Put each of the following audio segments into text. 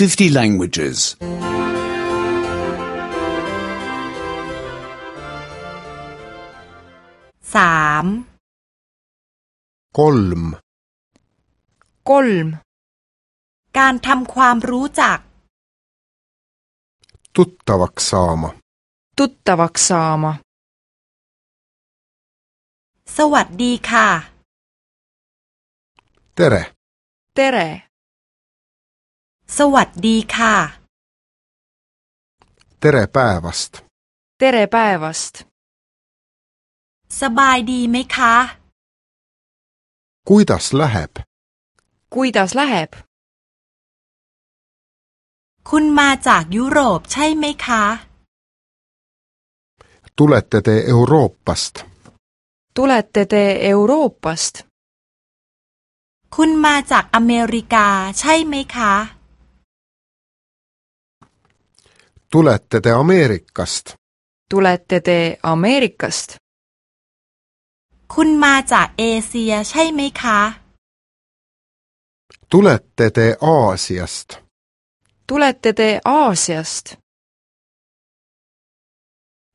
50 languages. 3 kolm Kolm. การทำความรู้จัก t u t t a v a k s saama t u t t a v a k s saama สวัสดีค่ะ tere tere สวัสดีค่ะ tere päevast tere päevast สบายดีไหมคะ kuidas läheb kuidas läheb คุณมาจากยุโรปใช่ไหมคะ tulete te Euroopast tulete te Euroopast คุณมาจากอเมริกาใช่ไหมคะ tulete te Ameerikast? tulete te Ameerikast? คุณมาจากเอเชียใช่ไหมคะ tulete te Aasiast? tulete te Aasiast?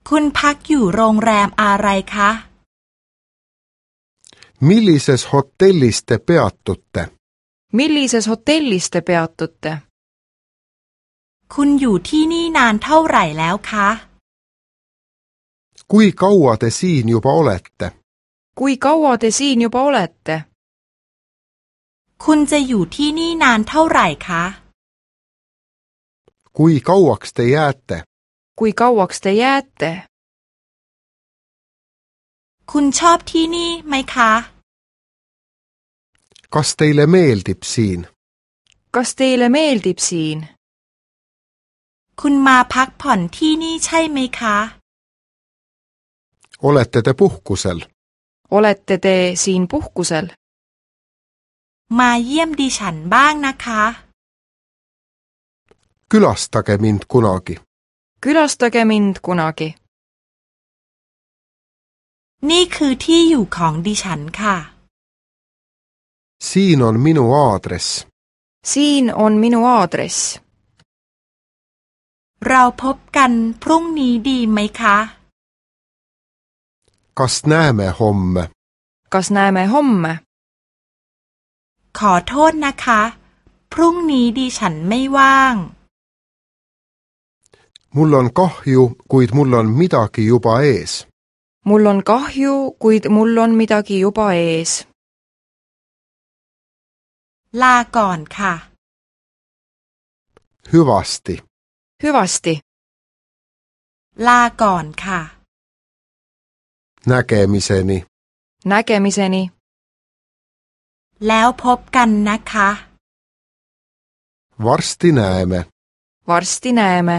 คุณพักอยู่โรงแรมอะไรคะ millises hotellis te peatute? millises hotellis te peatute? คุณอยู่ที่นี่นานเท่าไหร่แล้วคะคุยกาวาเตซีนิโอปาโอลเลตคุยกาวาเตซีนิโอปาโอลเลตคุณจะอยู่ที่นี่นานเท่าไหร่คะคุยกาวาคสเตียเตคุยกาวาคสเตียเตคุณชอบที่นี่ไหมคะกอสเตเลเมลติปซีนกอสเตเลเมลติปซีนคุณมาพักผ่อนที่นี่ใช่ไหมคะ Olette te puhkusel? Olette te siin puhkusel? มาเยี่ยมดิฉันบ้างนะคะ Külastage mind kunagi. Külastage mind kunagi. นี่คือที่อยู่ของดิฉันค่ะ Siin on minu aadress. Siin on minu aadress. เราพบกันพรุ่งนี้ดีไหมคะก็สนาเมฮอมก็สนาเมฮอมขอโทษนะคะ พรุ่งนี้ดีฉันไม่ว่าง Mul on kahju, kuid mul on midagi juba ees. Mul on kahju, kuid mul on midagi juba ees. ลา ก่อนค่ะ Hyvasti ฮึวาสติลาก่อนค่ะนาแกมิเซนีนาแกมิเซนีแล้วพบกันนะคะวอร์สตินาเอเมวอร์สตินาเอเม